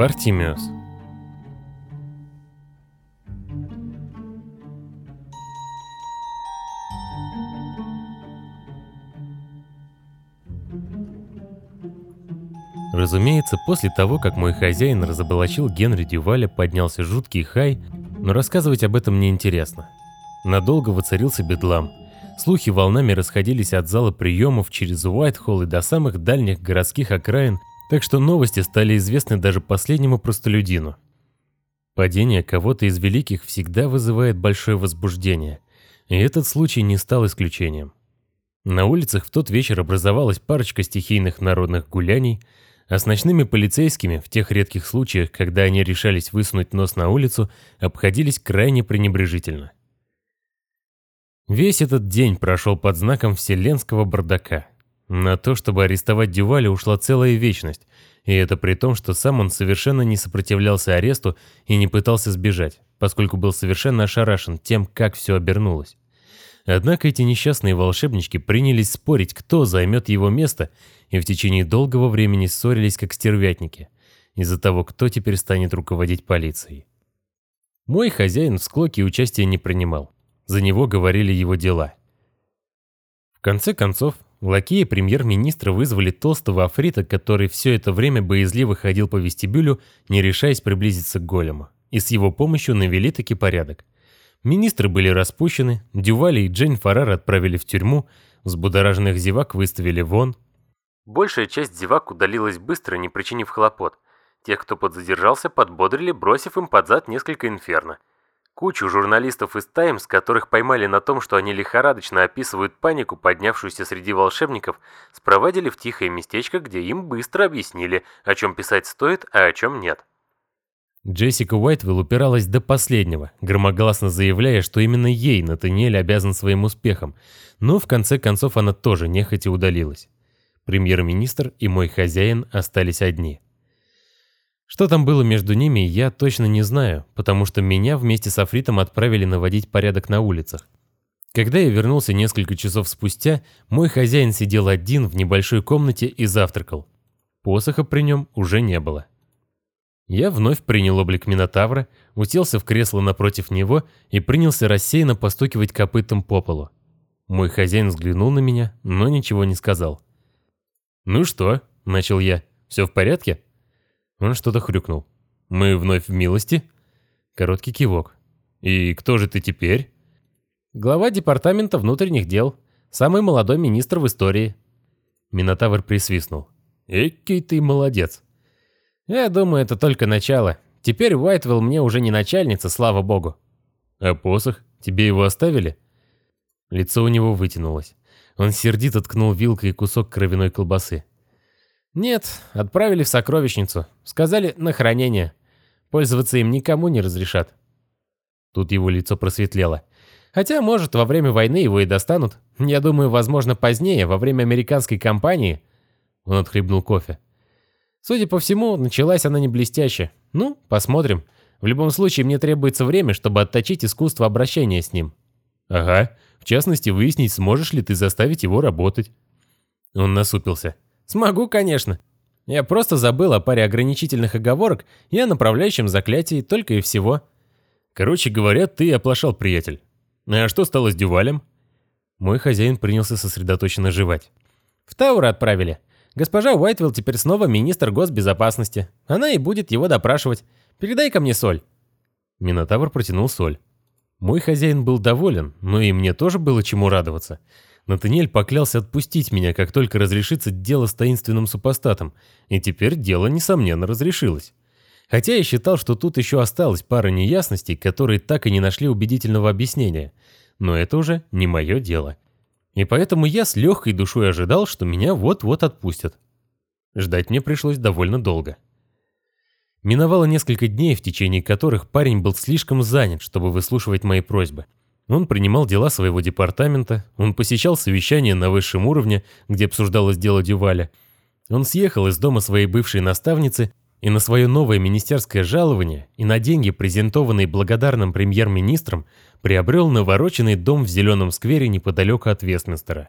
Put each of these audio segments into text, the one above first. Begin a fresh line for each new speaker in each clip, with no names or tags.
Бартимиус. Разумеется, после того, как мой хозяин разоблачил Генри Дюваля, поднялся жуткий хай, но рассказывать об этом неинтересно. Надолго воцарился бедлам. Слухи волнами расходились от зала приемов через Уайтхолл и до самых дальних городских окраин, так что новости стали известны даже последнему простолюдину. Падение кого-то из великих всегда вызывает большое возбуждение, и этот случай не стал исключением. На улицах в тот вечер образовалась парочка стихийных народных гуляний – а с ночными полицейскими, в тех редких случаях, когда они решались высунуть нос на улицу, обходились крайне пренебрежительно. Весь этот день прошел под знаком вселенского бардака. На то, чтобы арестовать Дюваля, ушла целая вечность, и это при том, что сам он совершенно не сопротивлялся аресту и не пытался сбежать, поскольку был совершенно ошарашен тем, как все обернулось. Однако эти несчастные волшебнички принялись спорить, кто займет его место, и в течение долгого времени ссорились как стервятники из-за того, кто теперь станет руководить полицией. Мой хозяин в склоке участия не принимал. За него говорили его дела. В конце концов, лакеи премьер-министра вызвали толстого африта, который все это время боязливо ходил по вестибюлю, не решаясь приблизиться к голему, и с его помощью навели таки порядок. Министры были распущены, Дювали и Джейн Фаррар отправили в тюрьму, взбудораженных зевак выставили вон, Большая часть зевак удалилась быстро, не причинив хлопот. Тех, кто подзадержался, подбодрили, бросив им под зад несколько инферно. Кучу журналистов из «Таймс», которых поймали на том, что они лихорадочно описывают панику, поднявшуюся среди волшебников, спровадили в тихое местечко, где им быстро объяснили, о чем писать стоит, а о чем нет. Джессика Уайтвилл упиралась до последнего, громогласно заявляя, что именно ей Натаниэль обязан своим успехом, но в конце концов она тоже нехотя удалилась. Премьер-министр и мой хозяин остались одни. Что там было между ними, я точно не знаю, потому что меня вместе с Афритом отправили наводить порядок на улицах. Когда я вернулся несколько часов спустя, мой хозяин сидел один в небольшой комнате и завтракал. Посоха при нем уже не было. Я вновь принял облик Минотавра, уселся в кресло напротив него и принялся рассеянно постукивать копытом по полу. Мой хозяин взглянул на меня, но ничего не сказал. «Ну что?» — начал я. «Все в порядке?» Он что-то хрюкнул. «Мы вновь в милости?» Короткий кивок. «И кто же ты теперь?» «Глава департамента внутренних дел. Самый молодой министр в истории». Минотавр присвистнул. «Экий ты молодец». «Я думаю, это только начало. Теперь Уайтвелл мне уже не начальница, слава богу». «А посох? Тебе его оставили?» Лицо у него вытянулось. Он сердито ткнул вилкой кусок кровяной колбасы. «Нет, отправили в сокровищницу. Сказали, на хранение. Пользоваться им никому не разрешат». Тут его лицо просветлело. «Хотя, может, во время войны его и достанут. Я думаю, возможно, позднее, во время американской кампании». Он отхлебнул кофе. «Судя по всему, началась она не блестяще. Ну, посмотрим. В любом случае, мне требуется время, чтобы отточить искусство обращения с ним». «Ага. В частности, выяснить, сможешь ли ты заставить его работать. Он насупился. Смогу, конечно. Я просто забыл о паре ограничительных оговорок и о направляющем заклятии только и всего. Короче говоря, ты оплошал, приятель. А что стало с Дювалем? Мой хозяин принялся сосредоточенно жевать. В Тауэр отправили. Госпожа Уайтвилл теперь снова министр госбезопасности. Она и будет его допрашивать. Передай ко мне соль. Минотавр протянул соль. Мой хозяин был доволен, но и мне тоже было чему радоваться. Натаниэль поклялся отпустить меня, как только разрешится дело с таинственным супостатом, и теперь дело, несомненно, разрешилось. Хотя я считал, что тут еще осталась пара неясностей, которые так и не нашли убедительного объяснения. Но это уже не мое дело. И поэтому я с легкой душой ожидал, что меня вот-вот отпустят. Ждать мне пришлось довольно долго. Миновало несколько дней, в течение которых парень был слишком занят, чтобы выслушивать мои просьбы. Он принимал дела своего департамента, он посещал совещания на высшем уровне, где обсуждалось дело Дюваля. Он съехал из дома своей бывшей наставницы и на свое новое министерское жалование и на деньги, презентованные благодарным премьер-министром, приобрел навороченный дом в зеленом сквере неподалеку от Вестминстера.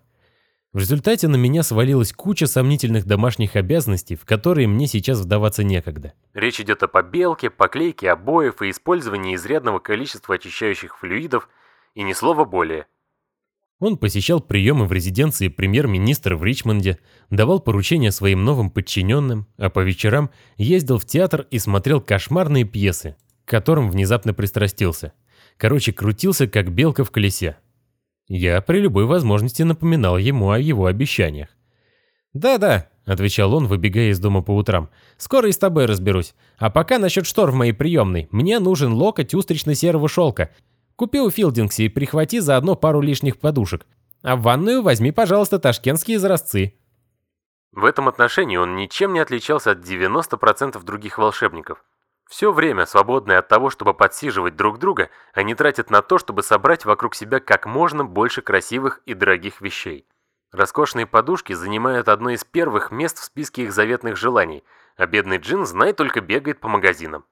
В результате на меня свалилась куча сомнительных домашних обязанностей, в которые мне сейчас вдаваться некогда. Речь идет о побелке, поклейке обоев и использовании изрядного количества очищающих флюидов, и ни слова более. Он посещал приемы в резиденции премьер-министра в Ричмонде, давал поручения своим новым подчиненным, а по вечерам ездил в театр и смотрел кошмарные пьесы, к которым внезапно пристрастился. Короче, крутился как белка в колесе. Я при любой возможности напоминал ему о его обещаниях. «Да-да», — отвечал он, выбегая из дома по утрам. «Скоро и с тобой разберусь. А пока насчет штор в моей приемной. Мне нужен локоть устрично-серого шелка. Купи у Филдингси и прихвати заодно пару лишних подушек. А в ванную возьми, пожалуйста, ташкентские изразцы». В этом отношении он ничем не отличался от 90% других волшебников. Все время, свободное от того, чтобы подсиживать друг друга, они тратят на то, чтобы собрать вокруг себя как можно больше красивых и дорогих вещей. Роскошные подушки занимают одно из первых мест в списке их заветных желаний, а бедный Джин, знай, только бегает по магазинам.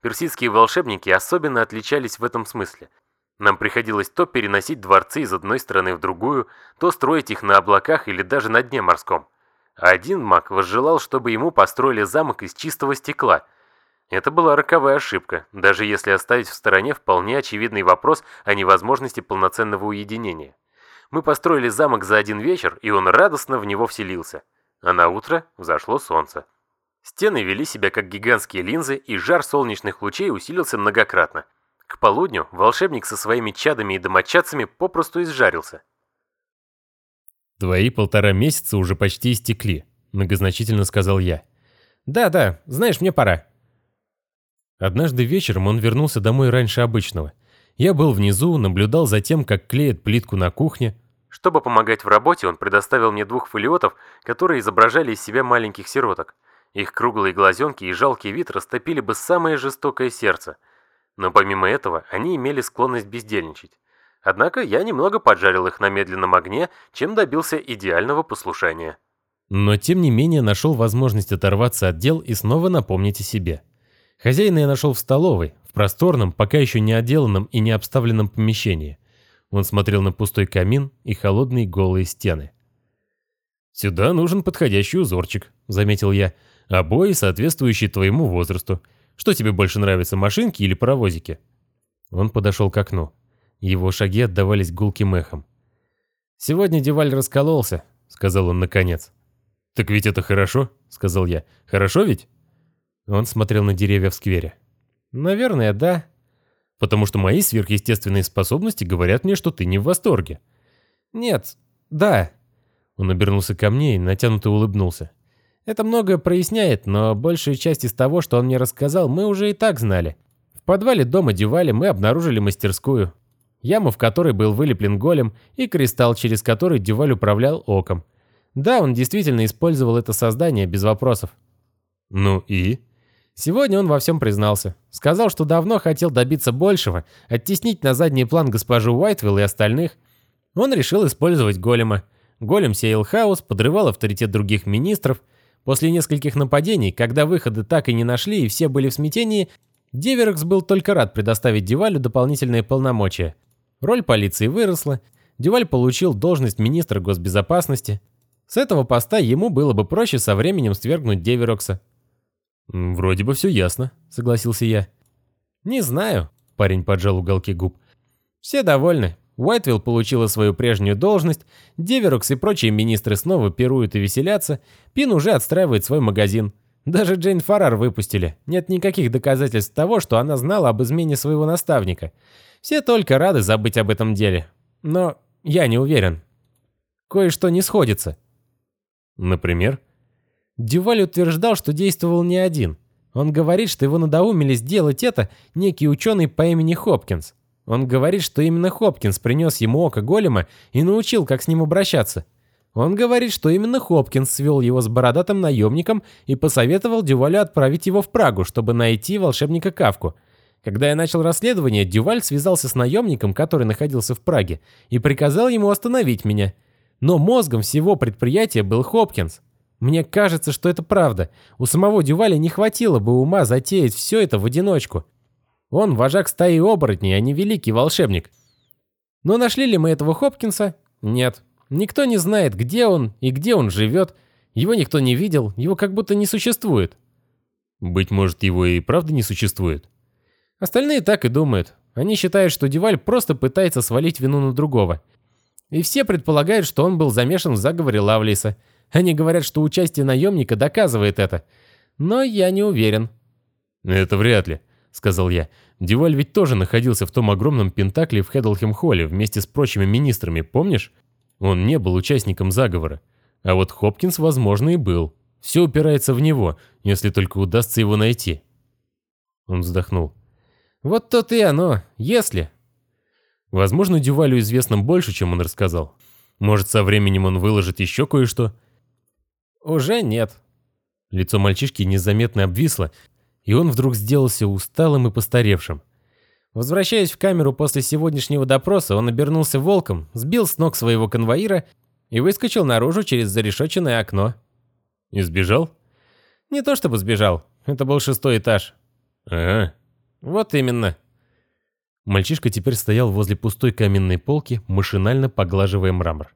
Персидские волшебники особенно отличались в этом смысле. Нам приходилось то переносить дворцы из одной страны в другую, то строить их на облаках или даже на дне морском. Один маг возжелал, чтобы ему построили замок из чистого стекла – это была роковая ошибка, даже если оставить в стороне вполне очевидный вопрос о невозможности полноценного уединения. Мы построили замок за один вечер, и он радостно в него вселился. А на утро взошло солнце. Стены вели себя как гигантские линзы, и жар солнечных лучей усилился многократно. К полудню волшебник со своими чадами и домочадцами попросту изжарился. «Твои полтора месяца уже почти истекли», — многозначительно сказал я. «Да-да, знаешь, мне пора. Однажды вечером он вернулся домой раньше обычного. Я был внизу, наблюдал за тем, как клеят плитку на кухне. Чтобы помогать в работе, он предоставил мне двух фолиотов, которые изображали из себя маленьких сироток. Их круглые глазенки и жалкий вид растопили бы самое жестокое сердце. Но помимо этого, они имели склонность бездельничать. Однако я немного поджарил их на медленном огне, чем добился идеального послушания. Но тем не менее нашел возможность оторваться от дел и снова напомнить о себе. Хозяина я нашел в столовой, в просторном, пока еще не отделанном и не обставленном помещении. Он смотрел на пустой камин и холодные голые стены. «Сюда нужен подходящий узорчик», — заметил я. «Обои, соответствующие твоему возрасту. Что тебе больше нравится, машинки или паровозики?» Он подошел к окну. Его шаги отдавались гулким эхом. «Сегодня Деваль раскололся», — сказал он наконец. «Так ведь это хорошо», — сказал я. «Хорошо ведь?» Он смотрел на деревья в сквере. «Наверное, да. Потому что мои сверхъестественные способности говорят мне, что ты не в восторге». «Нет, да». Он обернулся ко мне и натянуто улыбнулся. «Это многое проясняет, но большую часть из того, что он мне рассказал, мы уже и так знали. В подвале дома Дювали мы обнаружили мастерскую, яму в которой был вылеплен голем и кристалл, через который Дюваль управлял оком. Да, он действительно использовал это создание без вопросов». «Ну и?» Сегодня он во всем признался. Сказал, что давно хотел добиться большего, оттеснить на задний план госпожу Уайтвилл и остальных. Он решил использовать голема. Голем сеял хаос, подрывал авторитет других министров. После нескольких нападений, когда выходы так и не нашли и все были в смятении, Деверекс был только рад предоставить Дювалю дополнительные полномочия. Роль полиции выросла, Дюваль получил должность министра госбезопасности. С этого поста ему было бы проще со временем свергнуть Деверокса. «Вроде бы все ясно», — согласился я. «Не знаю», — парень поджал уголки губ. «Все довольны. Уайтвилл получила свою прежнюю должность, Деверокс и прочие министры снова пируют и веселятся, Пин уже отстраивает свой магазин. Даже Джейн Фаррар выпустили. Нет никаких доказательств того, что она знала об измене своего наставника. Все только рады забыть об этом деле. Но я не уверен. Кое-что не сходится». «Например?» Дюваль утверждал, что действовал не один. Он говорит, что его надоумили сделать это некий ученый по имени Хопкинс. Он говорит, что именно Хопкинс принес ему око голема и научил, как с ним обращаться. Он говорит, что именно Хопкинс свел его с бородатым наемником и посоветовал Дювалю отправить его в Прагу, чтобы найти волшебника Кавку. Когда я начал расследование, Дюваль связался с наемником, который находился в Праге, и приказал ему остановить меня. Но мозгом всего предприятия был Хопкинс. Мне кажется, что это правда. У самого Дюваля не хватило бы ума затеять все это в одиночку. Он вожак стаи оборотней, а не великий волшебник. Но нашли ли мы этого Хопкинса? Нет.
Никто не знает, где он и где он живет. Его никто не видел, его как будто не существует.
Быть может, его и правда не существует?
Остальные так и думают. Они считают, что Дюваль просто пытается свалить вину на другого. И все предполагают, что он был замешан в заговоре Лавлиса. Они говорят, что участие наемника доказывает это. Но я не уверен.
«Это вряд ли», — сказал я. «Дюваль ведь тоже находился в том огромном пентакле в Хедлхем-холле вместе с прочими министрами, помнишь? Он не был участником заговора. А вот Хопкинс, возможно, и был. Все упирается в него, если только удастся его найти». Он вздохнул.
«Вот то и оно, если...»
Возможно, Дювалю известно больше, чем он рассказал. Может, со временем он выложит еще кое-что?
Уже нет.
Лицо мальчишки незаметно обвисло, и он вдруг сделался усталым и постаревшим.
Возвращаясь в камеру после сегодняшнего допроса, он обернулся волком, сбил с ног своего конвоира и выскочил наружу через зарешоченное окно.
И сбежал?
Не то чтобы сбежал, это был шестой этаж.
Ага.
Вот именно.
Мальчишка теперь стоял возле пустой каменной полки, машинально поглаживая мрамор.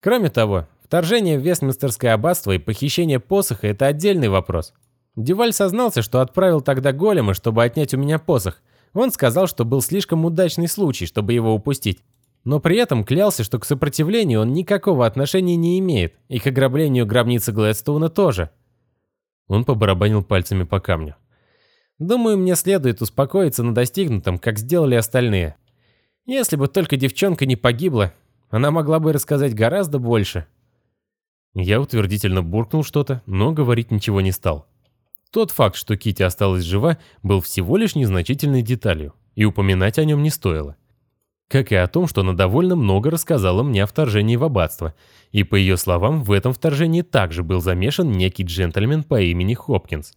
Кроме того, вторжение в Вестминстерское аббатство и похищение посоха – это отдельный вопрос. Дюваль сознался, что отправил тогда голема, чтобы отнять у меня посох. Он сказал, что был слишком удачный случай, чтобы его упустить. Но при этом клялся, что к сопротивлению он никакого отношения не имеет, и к ограблению гробницы Глэдстоуна тоже.
Он побарабанил пальцами по камню.
Думаю, мне следует успокоиться на достигнутом, как сделали остальные. Если бы только девчонка не погибла, она могла бы рассказать гораздо больше.
Я утвердительно буркнул что-то, но говорить ничего не стал. Тот факт, что Кити осталась жива, был всего лишь незначительной деталью, и упоминать о нем не стоило. Как и о том, что она довольно много рассказала мне о вторжении в аббатство, и по ее словам, в этом вторжении также был замешан некий джентльмен по имени Хопкинс.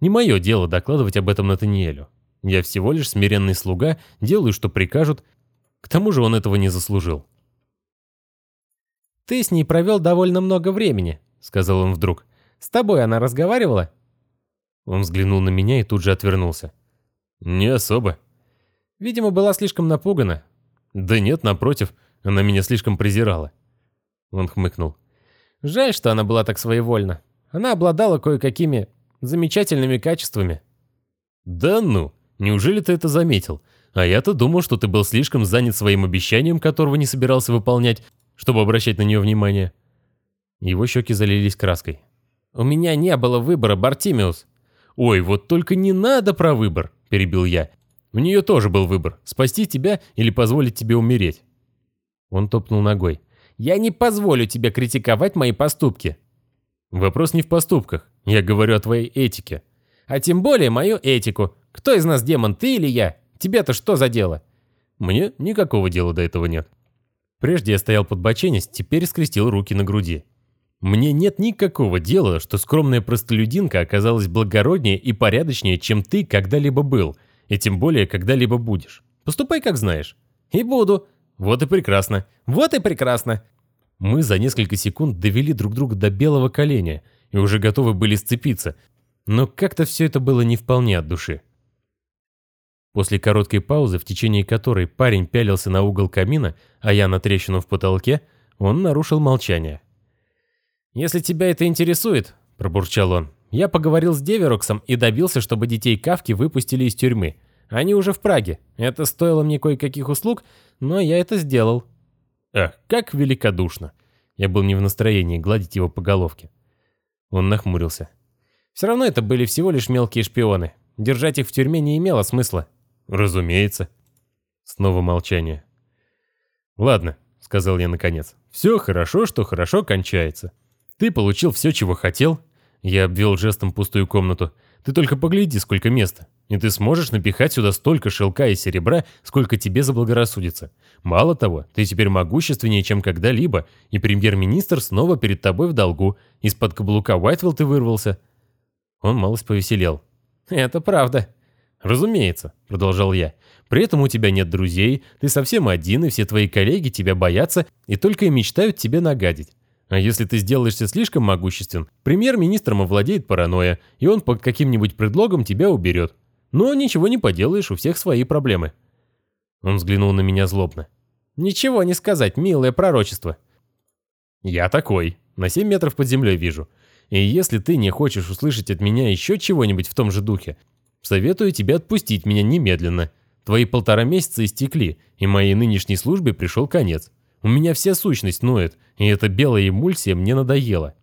Не мое дело докладывать об этом Натаниэлю. Я всего лишь смиренный слуга, делаю, что прикажут. К тому же он этого не заслужил.
«Ты с ней провел довольно много времени», — сказал он вдруг. «С тобой она разговаривала?»
Он взглянул на меня и тут же отвернулся. «Не особо».
Видимо, была слишком напугана.
«Да нет, напротив, она меня слишком презирала». Он хмыкнул.
«Жаль, что она была так своевольна. Она обладала кое-какими замечательными качествами».
«Да ну, неужели ты это заметил? А я-то думал, что ты был слишком занят своим обещанием, которого не собирался выполнять, чтобы обращать на нее внимание». Его щеки залились краской.
«У меня не было выбора, Бартимиус.
«Ой, вот только не надо про выбор», — перебил я. «У нее тоже был выбор, спасти тебя или позволить тебе умереть». Он топнул ногой.
«Я не позволю тебе критиковать мои поступки».
«Вопрос не в поступках, я говорю о твоей этике».
«А тем более мою этику. Кто из нас демон, ты или я? Тебе-то что за дело?»
«Мне никакого дела до этого нет». Прежде я стоял под боченись, теперь скрестил руки на груди. Мне нет никакого дела, что скромная простолюдинка оказалась благороднее и порядочнее, чем ты когда-либо был, и тем более когда-либо будешь. Поступай, как знаешь.
И буду.
Вот и прекрасно.
Вот и прекрасно.
Мы за несколько секунд довели друг друга до белого коленя и уже готовы были сцепиться, но как-то все это было не вполне от души. После короткой паузы, в течение которой парень пялился на угол камина, а я на трещину в потолке, он нарушил молчание.
«Если тебя это интересует», – пробурчал он, – «я поговорил с Девероксом и добился, чтобы детей Кавки выпустили из тюрьмы. Они уже в Праге. Это стоило мне кое-каких услуг, но я это сделал».
«Ах, как великодушно!» Я был не в настроении гладить его по головке. Он нахмурился.
«Все равно это были всего лишь мелкие шпионы. Держать их в тюрьме не имело смысла».
«Разумеется». Снова молчание. «Ладно», — сказал я наконец. «Все хорошо, что хорошо кончается. Ты получил все, чего хотел. Я обвел жестом пустую комнату. Ты только погляди, сколько места. И ты сможешь напихать сюда столько шелка и серебра, сколько тебе заблагорассудится. Мало того, ты теперь могущественнее, чем когда-либо, и премьер-министр снова перед тобой в долгу. Из-под каблука Уайтвилл ты вырвался. Он малость повеселел.
«Это правда».
«Разумеется», — продолжал я. «При этом у тебя нет друзей, ты совсем один, и все твои коллеги тебя боятся и только и мечтают тебе нагадить. А если ты сделаешься слишком могуществен, премьер-министром овладеет паранойя, и он под каким-нибудь предлогом тебя уберет. Но ничего не поделаешь, у всех свои проблемы. Он взглянул на меня злобно.
Ничего не сказать, милое пророчество.
Я такой. На 7 метров под землей вижу. И если ты не хочешь услышать от меня еще чего-нибудь в том же духе, советую тебе отпустить меня немедленно. Твои полтора месяца истекли, и моей нынешней службе пришел конец. У меня вся сущность ноет, и эта белая эмульсия мне надоела.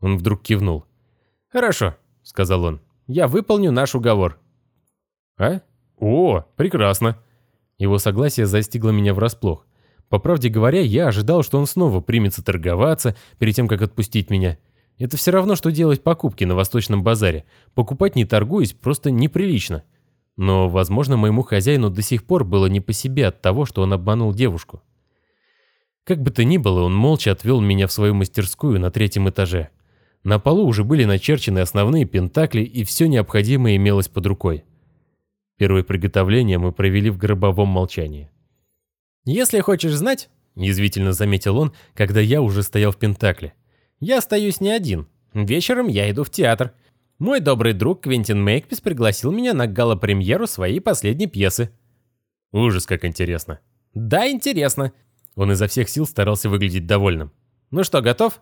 Он вдруг кивнул.
«Хорошо», — сказал он. «Я выполню наш уговор».
«А? О, прекрасно». Его согласие застигло меня врасплох. По правде говоря, я ожидал, что он снова примется торговаться перед тем, как отпустить меня. Это все равно, что делать покупки на Восточном базаре. Покупать не торгуясь просто неприлично. Но, возможно, моему хозяину до сих пор было не по себе от того, что он обманул девушку. Как бы то ни было, он молча отвел меня в свою мастерскую на третьем этаже. На полу уже были начерчены основные пентакли, и все необходимое имелось под рукой. Первое приготовление мы провели в гробовом молчании.
«Если хочешь знать», — язвительно заметил он, когда я уже стоял в пентакле, «я остаюсь не один. Вечером я иду в театр. Мой добрый друг Квентин Мейкпис пригласил меня на гала-премьеру своей последней пьесы».
«Ужас, как интересно».
«Да, интересно.
Он изо всех сил старался выглядеть довольным.
«Ну что, готов?»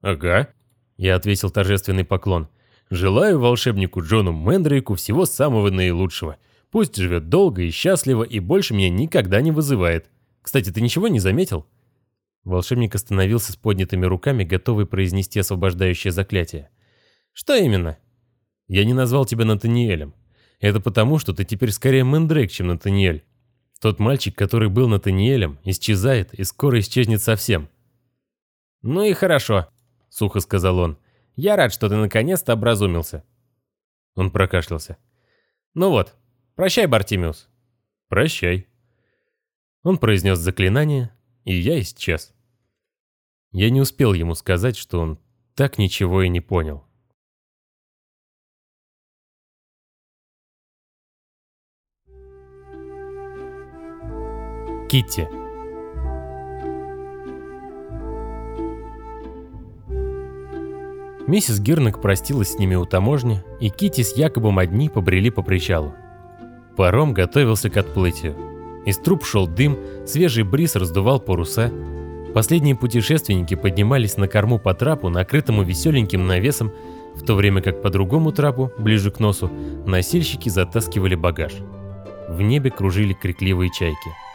«Ага», — я ответил торжественный поклон. «Желаю волшебнику Джону Мэндрейку всего самого наилучшего. Пусть живет долго и счастливо и больше меня никогда не вызывает. Кстати, ты ничего не заметил?» Волшебник остановился с поднятыми руками, готовый произнести освобождающее заклятие.
«Что именно?»
«Я не назвал тебя Натаниэлем. Это потому, что ты теперь скорее Мэндрейк, чем Натаниэль. Тот мальчик, который был Натаниэлем, исчезает и скоро исчезнет совсем.
«Ну и хорошо», — сухо сказал он. «Я рад, что ты наконец-то образумился».
Он прокашлялся.
«Ну вот, прощай, Бартимиус».
«Прощай». Он произнес заклинание, и я исчез. Я не успел ему сказать, что он так ничего и не понял. Китти. Миссис Гирнак простилась с ними у таможни, и Китти с Якобом одни побрели по причалу. Паром готовился к отплытию. Из труб шел дым, свежий бриз раздувал паруса. Последние путешественники поднимались на корму по трапу, накрытому веселеньким навесом, в то время как по другому трапу, ближе к носу, носильщики затаскивали багаж. В небе кружили крикливые чайки.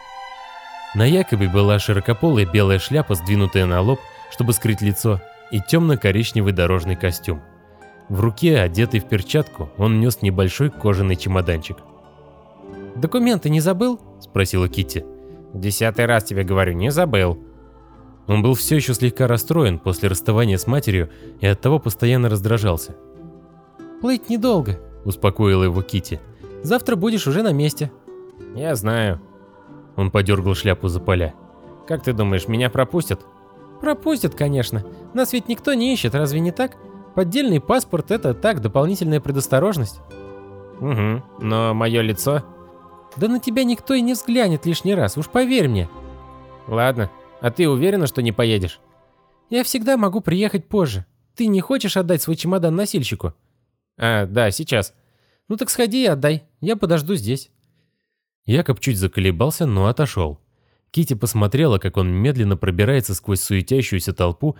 На Якобе была широкополая белая шляпа, сдвинутая на лоб, чтобы скрыть лицо, и темно-коричневый дорожный костюм. В руке, одетый в перчатку, он нес небольшой кожаный чемоданчик.
«Документы не забыл?»
– спросила Китти.
«Десятый раз тебе говорю, не забыл».
Он был все еще слегка расстроен после расставания с матерью и оттого постоянно раздражался.
«Плыть недолго», –
успокоила его Китти.
«Завтра будешь уже на месте».
«Я знаю», он подергал шляпу за поля.
«Как ты думаешь, меня пропустят?» «Пропустят, конечно. Нас ведь никто не ищет, разве не так? Поддельный паспорт — это так, дополнительная предосторожность».
«Угу, но мое лицо...»
«Да на тебя никто и не взглянет лишний раз, уж поверь мне».
«Ладно, а ты уверена, что не поедешь?»
«Я всегда могу приехать позже. Ты не хочешь отдать свой чемодан носильщику?»
«А, да, сейчас».
«Ну так сходи и отдай, я подожду здесь».
Якоб чуть заколебался, но отошел. Кити посмотрела, как он медленно пробирается сквозь суетящуюся толпу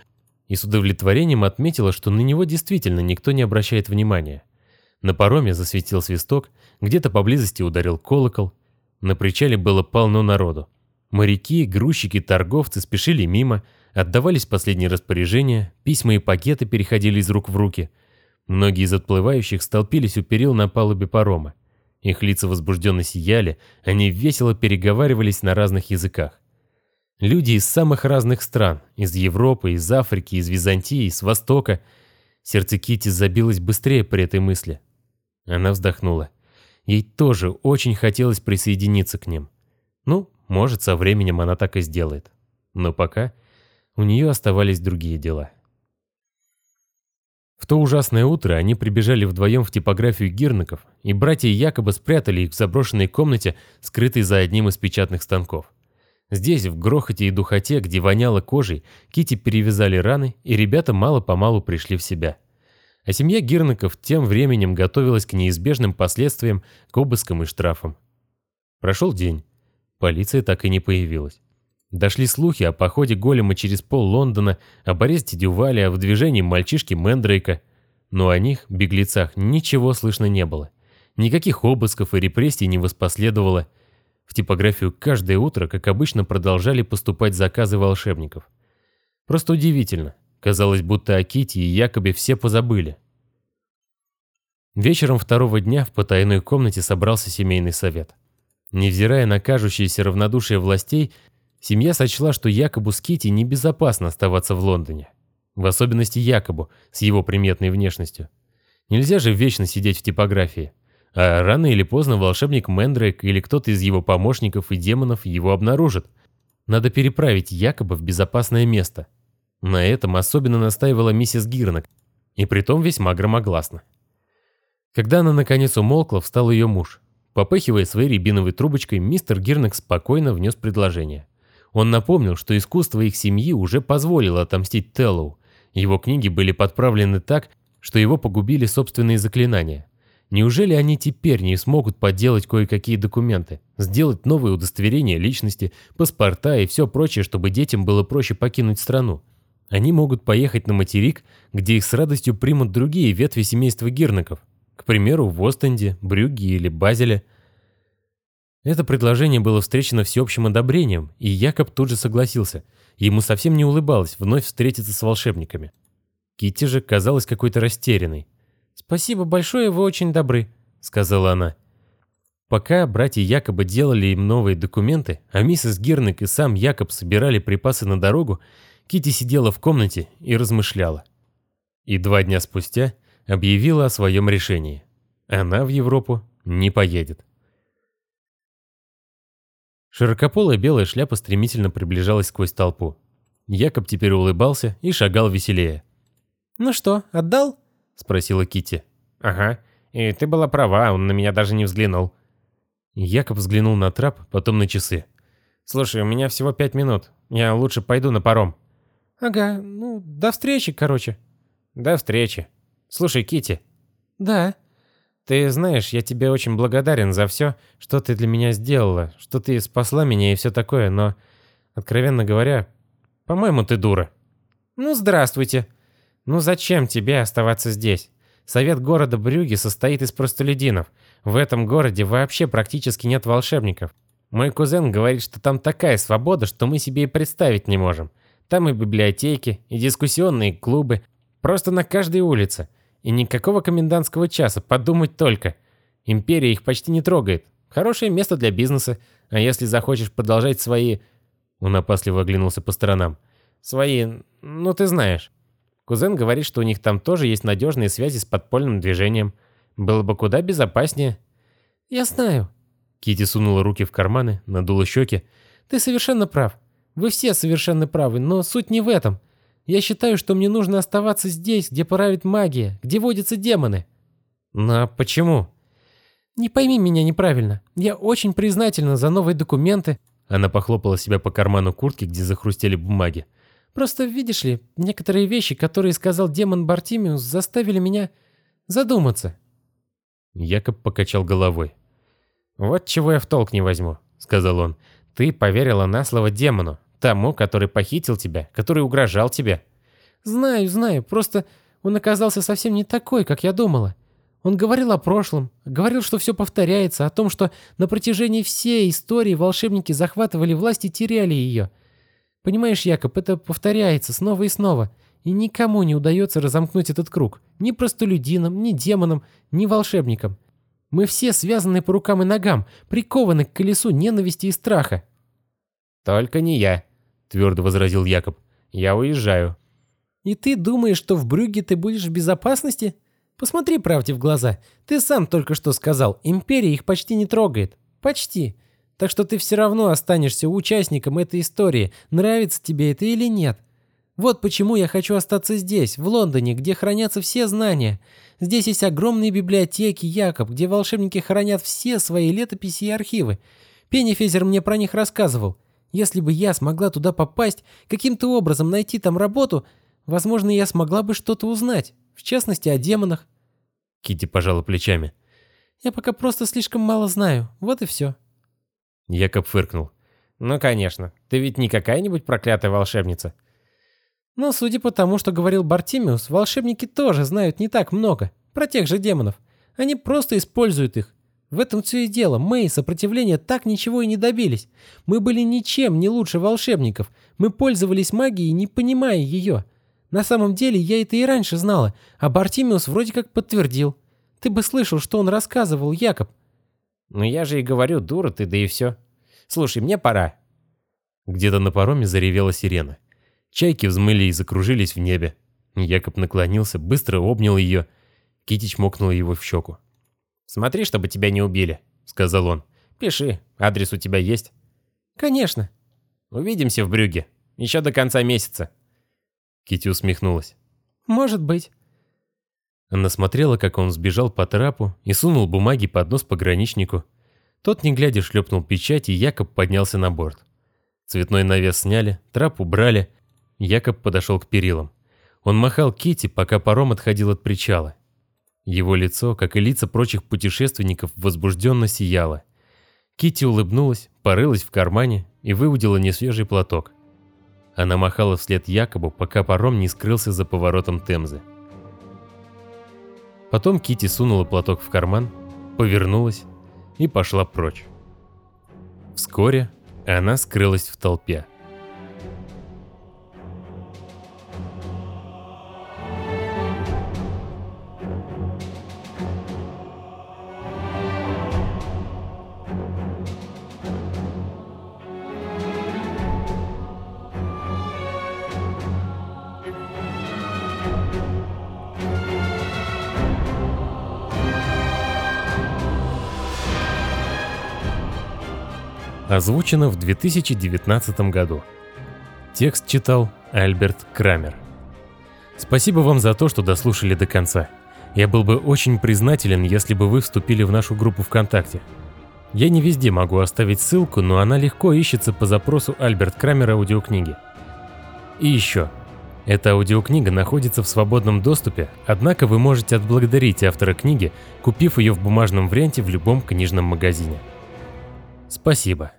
и с удовлетворением отметила, что на него действительно никто не обращает внимания. На пароме засветил свисток, где-то поблизости ударил колокол. На причале было полно народу. Моряки, грузчики, торговцы спешили мимо, отдавались последние распоряжения, письма и пакеты переходили из рук в руки. Многие из отплывающих столпились у перил на палубе парома. Их лица возбужденно сияли, они весело переговаривались на разных языках. Люди из самых разных стран, из Европы, из Африки, из Византии, с Востока. Сердце Кити забилось быстрее при этой мысли. Она вздохнула. Ей тоже очень хотелось присоединиться к ним. Ну, может, со временем она так и сделает. Но пока у нее оставались другие дела. В то ужасное утро они прибежали вдвоем в типографию Гирнаков, и братья якобы спрятали их в заброшенной комнате, скрытой за одним из печатных станков. Здесь, в грохоте и духоте, где воняло кожей, Кити перевязали раны, и ребята мало-помалу пришли в себя. А семья Гирнаков тем временем готовилась к неизбежным последствиям, к обыскам и штрафам. Прошел день. полиция так и не появилась. Дошли слухи о походе голема через пол Лондона, об аресте Дюваля, о выдвижении мальчишки Мендрейка. Но о них, беглецах, ничего слышно не было. Никаких обысков и репрессий не воспоследовало. В типографию каждое утро, как обычно, продолжали поступать заказы волшебников. Просто удивительно. Казалось, будто о Кити и Якобе все позабыли. Вечером второго дня в потайной комнате собрался семейный совет. Невзирая на кажущееся равнодушие властей, семья сочла, что Якобу с Кити небезопасно оставаться в Лондоне. В особенности Якобу, с его приметной внешностью. Нельзя же вечно сидеть в типографии. А рано или поздно волшебник Мендрейк или кто-то из его помощников и демонов его обнаружит. Надо переправить Якоба в безопасное место. На этом особенно настаивала миссис Гирнак, и притом весьма громогласно. Когда она наконец умолкла, встал ее муж. Попыхивая своей рябиновой трубочкой, мистер Гирнак спокойно внес предложение. Он напомнил, что искусство их семьи уже позволило отомстить Теллоу. Его книги были подправлены так, что его погубили собственные заклинания. Неужели они теперь не смогут подделать кое-какие документы, сделать новые удостоверения личности, паспорта и все прочее, чтобы детям было проще покинуть страну? Они могут поехать на материк, где их с радостью примут другие ветви семейства Гирнаков, к примеру, в Остенде, Брюгге или Базеле. Это предложение было встречено всеобщим одобрением, и Якоб тут же согласился. Ему совсем не улыбалось вновь встретиться с волшебниками. Китти же казалась какой-то растерянной. «Спасибо большое, вы очень добры», — сказала она. Пока братья якобы делали им новые документы, а миссис Гирник и сам Якоб собирали припасы на дорогу, Кити сидела в комнате и размышляла. И два дня спустя объявила о своем решении. Она в Европу не поедет. Широкополая белая шляпа стремительно приближалась сквозь толпу. Якоб теперь улыбался и шагал веселее.
«Ну что, отдал?» — спросила Кити.
«Ага, и ты была права, он на меня даже не взглянул». Якоб взглянул на трап, потом на часы. «Слушай, у меня всего пять минут. Я лучше пойду на паром».
«Ага, ну, до встречи, короче».
«До встречи». «Слушай, Кити.
«Да».
«Ты знаешь, я тебе очень благодарен за все, что ты для меня сделала, что ты спасла меня и все такое, но, откровенно говоря, по-моему, ты дура».
«Ну, здравствуйте».
«Ну зачем тебе оставаться здесь? Совет города Брюги состоит из простолюдинов. В этом городе вообще практически нет волшебников. Мой кузен говорит, что там такая свобода, что мы себе и представить не можем. Там и библиотеки, и дискуссионные клубы, просто на каждой улице. И никакого комендантского часа, подумать только. Империя их почти не трогает. Хорошее место для бизнеса, а если захочешь продолжать свои... Он опасливо оглянулся по сторонам. Свои... ну ты знаешь. Кузен говорит, что у них там тоже есть надежные связи с подпольным движением. Было бы куда безопаснее.
Я знаю.
Кити сунула руки в карманы, надула щеки.
Ты совершенно прав. Вы все совершенно правы, но суть не в этом. Я считаю, что мне нужно оставаться здесь, где правит магия, где водятся демоны».
«Но почему?»
«Не пойми меня неправильно. Я очень признательна за новые документы».
Она похлопала себя по карману куртки, где захрустели бумаги.
«Просто, видишь ли, некоторые вещи, которые сказал демон Бартимиус, заставили меня задуматься».
Якоб покачал головой. «Вот чего я в толк не возьму», — сказал он. «Ты поверила на слово демону, Тому, который похитил тебя, который угрожал тебе.
Знаю, знаю, просто он оказался совсем не такой, как я думала. Он говорил о прошлом, говорил, что все повторяется, о том, что на протяжении всей истории волшебники захватывали власть и теряли ее. Понимаешь, Якоб, это повторяется снова и снова, и никому не удается разомкнуть этот круг. Ни простолюдинам, ни демонам, ни волшебникам. Мы все связаны по рукам и ногам, прикованы к колесу ненависти и страха.
«Только не я», твердо возразил Якоб. «Я уезжаю».
«И ты думаешь, что в Брюгге ты будешь в безопасности? Посмотри правде в глаза. Ты сам только что сказал, империя их почти не трогает. Почти. Так что ты все равно останешься участником этой истории, нравится тебе это или нет. Вот почему я хочу остаться здесь, в Лондоне, где хранятся все знания. Здесь есть огромные библиотеки, Якоб, где волшебники хранят все свои летописи и архивы. Пеннифезер мне про них рассказывал. Если бы я смогла туда попасть, каким-то образом найти там работу, возможно, я смогла бы что-то узнать, в частности, о демонах.
Кити пожала плечами.
Я пока просто слишком мало знаю, вот и все.
Якоб фыркнул.
Ну, конечно. Ты ведь не какая-нибудь проклятая волшебница. Но судя по тому, что говорил Бартимиус, волшебники тоже знают не так много. Про тех же демонов. Они просто используют их. В этом все и дело. Мы, сопротивления, так ничего и не добились. Мы были ничем не лучше волшебников. Мы пользовались магией, не понимая ее. На самом деле, я это и раньше знала, а Бартимиус вроде как подтвердил. Ты бы слышал, что он рассказывал, Якоб.
Ну я же и говорю, дура ты, да и все. Слушай, мне пора. Где-то на пароме заревела сирена. Чайки взмыли и закружились в небе. Якоб наклонился, быстро обнял ее. Кити чмокнула его в щеку.
«Смотри, чтобы тебя не убили», — сказал он. «Пиши, адрес у тебя есть?»
«Конечно».
«Увидимся в Брюге. Еще до конца месяца».
Кити усмехнулась.
«Может быть».
Она смотрела, как он сбежал по трапу и сунул бумаги под нос пограничнику. Тот, не глядя, шлепнул печать, и Якоб поднялся на борт. Цветной навес сняли, трап убрали. Якоб подошел к перилам. Он махал Кити, пока паром отходил от причала. Его лицо, как и лица прочих путешественников, возбужденно сияло. Кити улыбнулась, порылась в кармане и выудила несвежий платок. Она махала вслед Якобу, пока паром не скрылся за поворотом Темзы. Потом Кити сунула платок в карман, повернулась и пошла прочь. Вскоре она скрылась в толпе. Озвучено в 2019 году. Текст читал Альберт Крамер. Спасибо вам за то, что дослушали до конца. Я был бы очень признателен, если бы вы вступили в нашу группу ВКонтакте. Я не везде могу оставить ссылку, но она легко ищется по запросу Альберт Крамер аудиокниги. И еще. Эта аудиокнига находится в свободном доступе, однако вы можете отблагодарить автора книги, купив ее в бумажном варианте в любом книжном магазине. Спасибо.